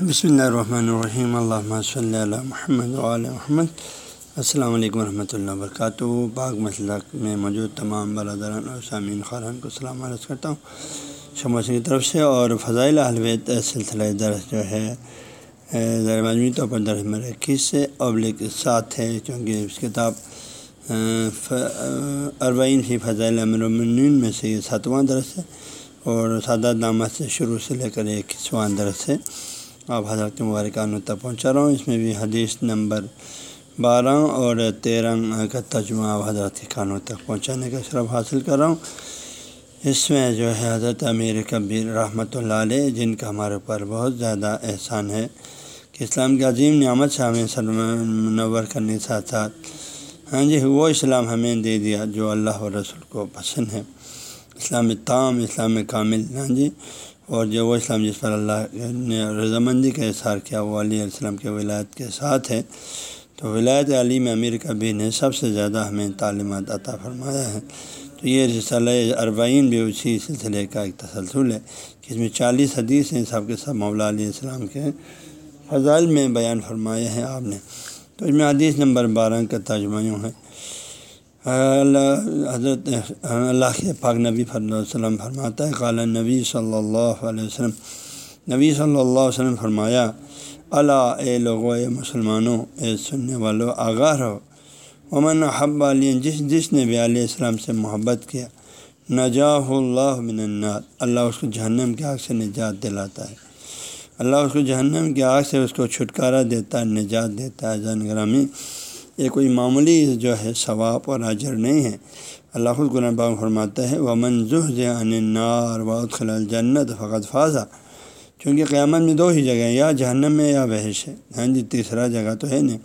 بسم اللہ الرحمن الرحیم اللہ صلی اللہ محمد علیہ محمد السلام علیکم ورحمۃ اللہ وبرکاتہ باغ مسلک میں موجود تمام برادران اور سامعین خارن کو سلام عرض کرتا ہوں شمس کی طرف سے اور فضائل الوید سلسلہ درس جو ہے ذرا مجموعی طور پر درس میں اکیس سے ابلک ساتھ ہے چونکہ اس کتاب اربعین فی فضائل امر میں سے یہ ساتواں درس ہے اور سادہ دامت سے شروع سے لے کر اکیسواں درس ہے۔ آپ حضرت مبارکان تک پہنچا رہا ہوں۔ اس میں بھی حدیث نمبر بارہ اور تیرہ کا ترجمہ آپ حضرت خانوں تک پہنچانے کا شرف حاصل کر رہا ہوں۔ اس میں جو ہے حضرت امیر کبیر رحمۃ اللہ علیہ، جن کا ہمارے اوپر بہت زیادہ احسان ہے کہ اسلام کی عظیم نعمت سے ہمیں سلم منور کرنے کے ساتھ ساتھ ہاں جی وہ اسلام ہمیں دے دیا جو اللہ و رسول کو پسند ہے۔ اسلام تام، اسلام کامل ہاں جی۔ اور جو وہ اسلام جس پر اللہ نے رضامندی کا اظہار کیا، وہ علیہ السلام کے ولایت کے ساتھ ہے۔ تو ولایت علی میں امیر کبیر نے سب سے زیادہ ہمیں تعلیمات عطا فرمایا ہے۔ تو یہ رسالہ اربعین بھی اسی سلسلے کا ایک تسلسل ہے، کہ اس میں چالیس حدیث ہیں سب کے سب مولا علیہ السلام کے فضائل میں بیان فرمایا ہے آپ نے۔ تو اس میں حدیث نمبر بارہ کا ترجمہ یوں ہے۔ اللہ حضرت اللہ کے پاک نبی فر وسلم فرماتا ہے، قال نبی صلی اللہ علیہ وسلم، نبی صلی اللہ علیہ وسلم فرمایا اللہ اے لوگو، اے مسلمانوں اے سننے والوں آگاہ رہو۔ امن حب علی، جس جس نے بھی علیہ السلام سے محبت کیا نجاح اللہ من النار۔ اللہ اس کو جہنم کی آگ سے نجات دلاتا ہے۔ اللہ اس کو جہنم کی آگ سے اس کو چھٹکارا دیتا ہے، نجات دیتا ہے۔ جان گرامی یہ کوئی معمولی جو ہے ثواب اور اجر نہیں ہے۔ اللہ خود قرآن باغ فرماتا ہے وہ منظح نار وعد خلال جنت فقط فاضا چونکہ قیامت میں دو ہی جگہ یا جہنم میں یا بحش ہے۔ ہاں جی تیسرا جگہ تو ہے نہیں۔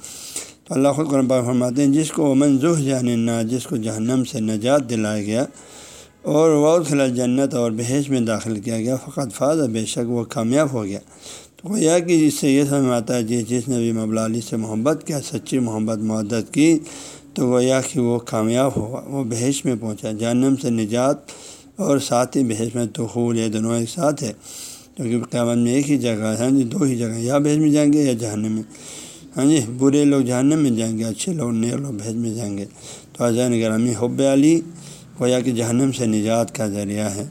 تو اللہ خود قرآن باغ فرماتے ہیں، جس کو امن ظہ نار جس کو جہنم سے نجات دلایا گیا اور وعد خلال جنت اور بحث میں داخل کیا گیا فقط فاضا بے شک وہ کامیاب ہو گیا۔ تو گویا کہ اس سے یہ سمجھ آتا ہے جس جس نے بھی مبلا علی سے محبت کیا، سچی محبت معدت کی، تو گویا کہ وہ کامیاب ہوا، وہ بحث میں پہنچا۔ جہنم سے نجات اور ساتھ ہی بحث میں تو یہ دونوں ایک ساتھ ہے۔ کیونکہ قیامت میں ایک ہی جگہ ہے ہاں جی دو ہی جگہ یا بحث میں جائیں گے یا جہنم میں۔ ہاں جی برے لوگ جہنم میں جائیں گے، اچھے لوگ، نئے لوگ بحث میں جائیں گے۔ تو اذان گرامی حب علی گویا کہ جہنم سے نجات کا ذریعہ ہے۔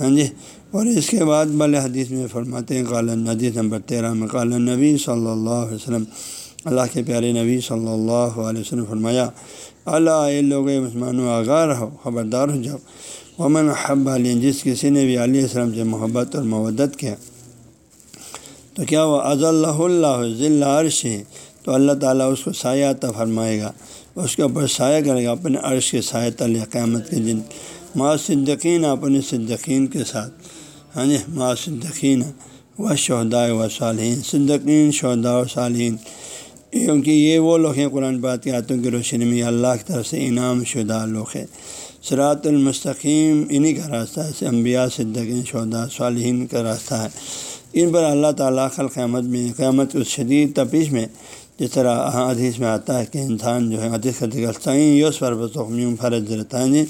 ہاں جی اور اس کے بعد بل حدیث میں فرماتے ہیں قالن حدیث نمبر تیرہ میں، قال نبی صلی اللہ علیہ وسلم، اللہ کے پیارے نبی صلی اللہ علیہ وسلم فرمایا اللہ لوگ مسلمان و آگاہ رہو، خبردار ہو جاؤ۔ ومن حب علی جس کسی نے بھی علیہ السلام سے محبت اور مودت کیا۔ تو کیا وہ از اللہ اللہ ذل عرش ہے تو اللہ تعالیٰ اس کو سایہ عطا فرمائے گا۔ اس کے اوپر سایہ کرے گا اپنے عرش کے سایہ تل قیامت کے دن۔ ما صدقین اپنے صدقین کے ساتھ۔ ہاں جی ما صدقین و شہدا و صالحین۔ صدقین شہدا و صالحین۔ کیونکہ یہ وہ لوگ ہیں قرآن بات کے ہاتھوں کی روشنی میں اللہ کی طرف سے انعام شدہ لوگ ہیں۔ سرات المستقیم، انہی کا راستہ ہے۔ انبیاء، صدقین شہدا صالحین کا راستہ ہے۔ ان پر اللہ تعالیٰ خل قیامت میں، قیامت کو شدید تپیش میں جس طرح ہاں، حدیث میں آتا ہے کہ انسان جو ہے حدیث کا دکھتا یوس پر بسخمیوں فرض رہتا ہے۔ جی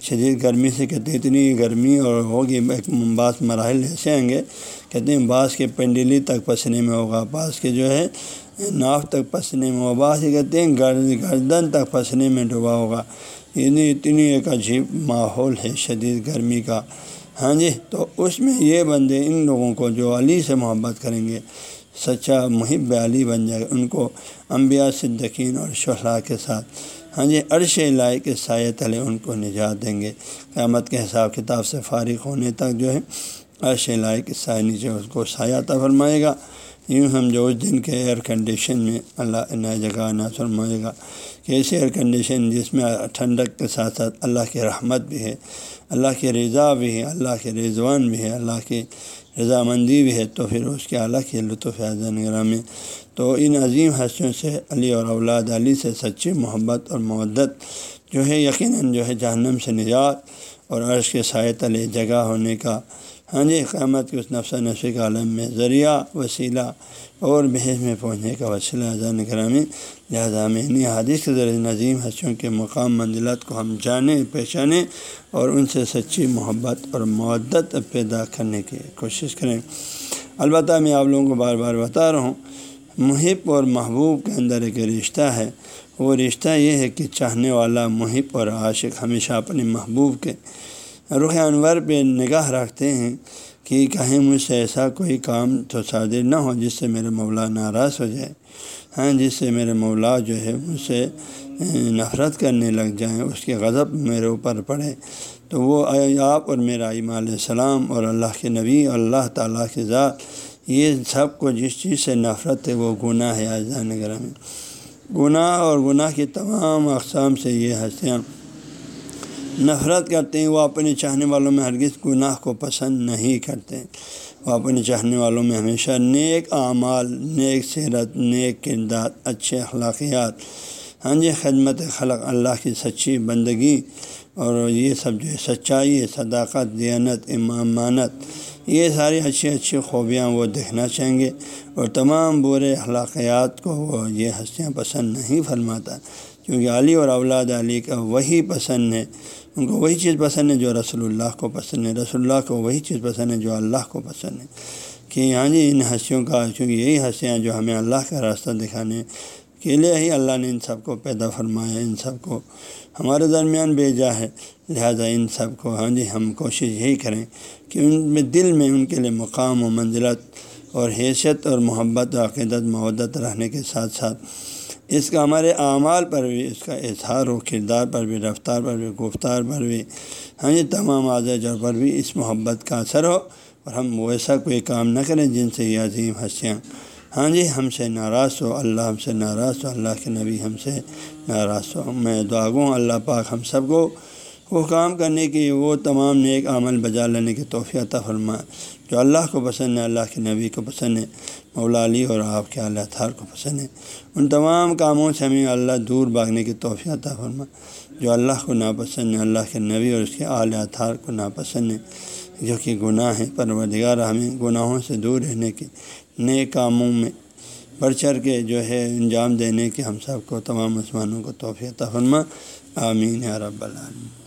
شدید گرمی سے کہتے اتنی گرمی اور ہوگی ایک بعض مراحل ایسے آئیں گے، کہتے ہیں بعض کے پنڈلی تک پسنے میں ہوگا بعض کے جو ہے ناف تک پسنے میں ہوگا بعض کہتے ہیں گردن تک پسنے میں ڈوبا ہوگا۔ یعنی اتنی ایک عجیب ماحول ہے شدید گرمی کا۔ ہاں جی تو اس میں یہ بندے ان لوگوں کو جو علی سے محبت کریں گے۔ سچا محب علی بن جائے، ان کو انبیاء صدقین اور شہلا کے ساتھ۔ ہاں جی عرش الہی کے سائے تلے ان کو نجات دیں گے۔ قیامت کے حساب کتاب سے فارغ ہونے تک جو ہے، عرش الہی کے سائے نیچے اس کو سایہ فرمائے گا۔ یوں ہم جو اس دن کے ایئر کنڈیشن میں اللہ نئے جگہ نہ فرمائے گا۔ کہ ایسے ایئر کنڈیشن جس میں ٹھنڈک کے ساتھ ساتھ اللہ کی رحمت بھی ہے، اللہ کی رضا بھی ہے، اللہ کے رضوان بھی ہے، اللہ کی رضامندی بھی ہے تو پھر اس کے الگ ہے لطف نگر میں تو ان عظیم حسیوں سے علی اور اولاد علی سے سچی محبت اور مودت جو ہے یقیناً جو ہے جہنم سے نجات اور عرش کے سائے تلے جگہ ہونے کا ہاں جی قیامت کے اس نفس نفسی کا عالم میں ذریعہ، وسیلہ اور بحث میں پہنچنے کا وسیلہ اذان کرامی، لہٰذا میں انہیں حادث کے ذریعے نظیم حسیوں کے مقام، منزلات کو ہم جانیں، پہچانیں اور ان سے سچی محبت اور معدت پیدا کرنے کی کوشش کریں۔ البتہ میں آپ لوگوں کو بار بار بتا رہا ہوں، محب اور محبوب کے اندر ایک رشتہ ہے۔ وہ رشتہ یہ ہے کہ چاہنے والا، محب اور عاشق ہمیشہ اپنے محبوب کے رخ انور پہ نگاہ رکھتے ہیں کہ کہیں مجھ سے ایسا کوئی کام تو صادر نہ ہو جس سے میرے مولا ناراض ہو جائے۔ ہاں جس سے میرے مولا جو ہے مجھ سے نفرت کرنے لگ جائیں، اس کے غضب میرے اوپر پڑے۔ تو وہ آپ اور میرا ایم علیہ السلام اور اللہ کے نبی اور اللہ تعالیٰ کے ذات، یہ سب کو جس چیز سے نفرت ہے، وہ گناہ ہے آزاد نگر میں گناہ اور گناہ کی تمام اقسام سے یہ ہنسیاں نفرت کرتے ہیں، وہ اپنے چاہنے والوں میں ہرگز گناہ کو پسند نہیں کرتے وہ اپنے چاہنے والوں میں ہمیشہ نیک اعمال، نیک سیرت نیک کردار، اچھے اخلاقیات۔ ہاں جی خدمت خلق اللہ کی سچی بندگی اور یہ سب جو ہے، سچائی، صداقت، دیانت، امامانت، یہ ساری اچھی اچھی خوبیاں وہ دیکھنا چاہیں گے۔ اور تمام برے اخلاقیات کو وہ یہ ہستیاں پسند نہیں فرماتا۔ کیونکہ علی اور اولاد علی کا وہی پسند ہے۔ ان کو وہی چیز پسند ہے جو رسول اللہ کو پسند ہے۔ رسول اللہ کو وہی چیز پسند ہے جو اللہ کو پسند ہے۔ کہ ہاں جی ان ہنسیوں کا کیونکہ یہی ہنسیاں جو ہمیں اللہ کا راستہ دکھانے کے لیے ہی اللہ نے ان سب کو پیدا فرمایا ان سب کو ہمارے درمیان بھیجا ہے۔ لہذا ان سب کو ہاں جی ہم کوشش یہی کریں کہ ان میں دل میں ان کے لیے مقام و منزلت اور حیثیت اور محبت و عقیدت محدت رہنے کے ساتھ ساتھ اس کا ہمارے اعمال پر بھی، اس کا اظہار ہو کردار پر بھی، رفتار پر بھی، گفتار پر بھی ہاں جی تمام جڑ پر بھی اس محبت کا اثر ہو اور ہم ویسا کوئی کام نہ کریں جن سے یہ عظیم ہنسیاں ہاں جی ہم سے ناراض ہو، اللہ ہم سے ناراض ہو، اللہ کے نبی ہم سے ناراض ہو۔ میں دعا گوں اللہ پاک ہم سب کو وہ کام کرنے کی وہ تمام نیک عمل بجا لینے کی توفیع فرمائے جو اللہ کو پسند ہے، اللہ کے نبی کو پسند ہے، مولا علی اور آپ کے اللہ تھار کو پسند ہے۔ ان تمام کاموں سے ہمیں اللہ دور بھاگنے کی توفیع عطا فرما۔ جو اللہ کو ناپسند ہے، اللہ کے نبی اور اس کے اعلیٰ تھار کو ناپسند ہے، جو کہ گناہ ہے پروردگار ہمیں گناہوں سے دور رہنے کے نئے کاموں میں بڑھ چڑھ کے جو ہے انجام دینے کے ہم سب کو، تمام مسلمانوں کو توفیع فرما۔ آمین یا رب العالمین۔